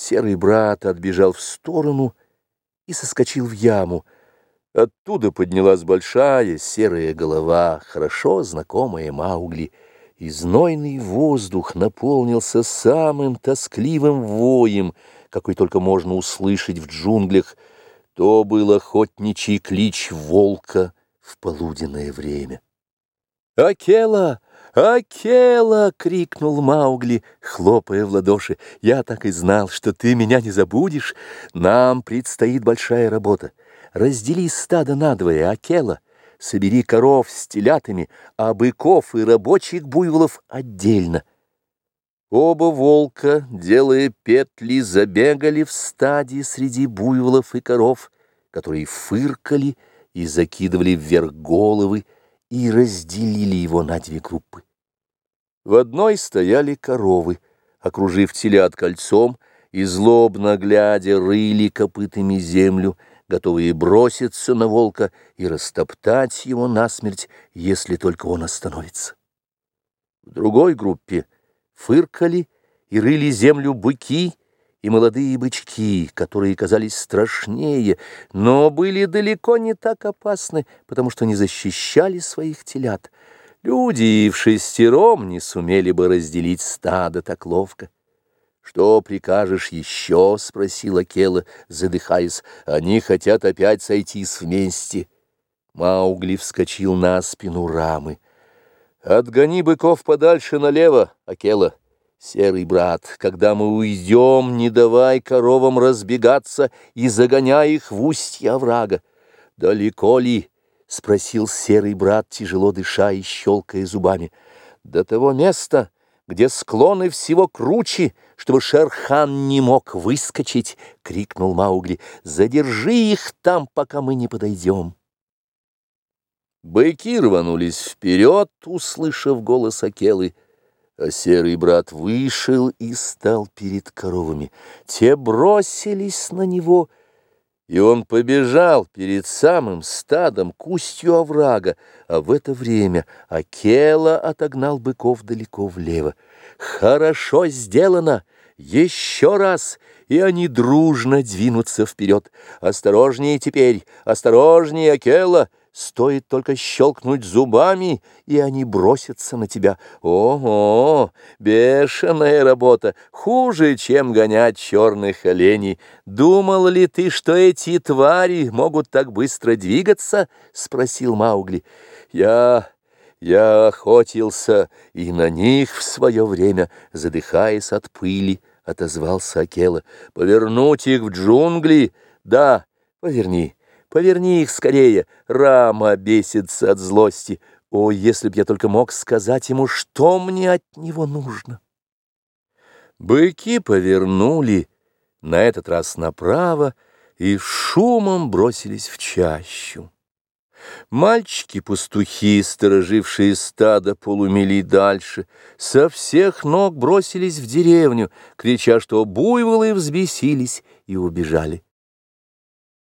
Серый брат отбежал в сторону и соскочил в яму. Оттуда поднялась большая серая голова, хорошо знакомая Маугли, и знойный воздух наполнился самым тоскливым воем, какой только можно услышать в джунглях. То был охотничий клич волка в полуденное время. «Акела! Акела!» — крикнул Маугли, хлопая в ладоши. «Я так и знал, что ты меня не забудешь. Нам предстоит большая работа. Раздели стадо надвое, Акела. Собери коров с телятами, а быков и рабочих буйволов отдельно». Оба волка, делая петли, забегали в стаде среди буйволов и коров, которые фыркали и закидывали вверх головы, и разделили его на две группы. В одной стояли коровы, окружив телят кольцом, и злобно глядя рыли копытами землю, готовые броситься на волка и растоптать его насмерть, если только он остановится. В другой группе фыркали и рыли землю быки, и молодые бычки, которые казались страшнее, но были далеко не так опасны, потому что не защищали своих телят. Люди и в шестером не сумели бы разделить стадо так ловко. «Что прикажешь еще?» — спросила Кела, задыхаясь. «Они хотят опять сойтись вместе». Маугли вскочил на спину рамы. «Отгони быков подальше налево, Акела». Серый брат, когда мы уйдем, не давай коровам разбегаться и загоняй их в устье оврага. Далеко ли? — спросил серый брат, тяжело дыша и щелкая зубами. До того места, где склоны всего круче, чтобы Шерхан не мог выскочить, — крикнул Маугли. Задержи их там, пока мы не подойдем. Быки рванулись вперед, услышав голос Акелы, — а серый брат вышел и стал перед коровами. Те бросились на него, и он побежал перед самым стадом к устью оврага, а в это время Акела отогнал быков далеко влево. «Хорошо сделано! Еще раз!» и они дружно двинутся вперед. «Осторожнее теперь! Осторожнее, Акела!» Стоит только щелкнуть зубами, и они бросятся на тебя. Ого, бешеная работа, хуже, чем гонять черных оленей. Думал ли ты, что эти твари могут так быстро двигаться? — спросил Маугли. Я... я охотился и на них в свое время, задыхаясь от пыли, — отозвался Акела. Повернуть их в джунгли? Да, поверни. Поверни их скорее, Рама бесится от злости. О, если б я только мог сказать ему, что мне от него нужно. Быки повернули, на этот раз направо, и шумом бросились в чащу. Мальчики-пастухи, сторожившие стадо полумили дальше, со всех ног бросились в деревню, крича, что буйволы взбесились и убежали.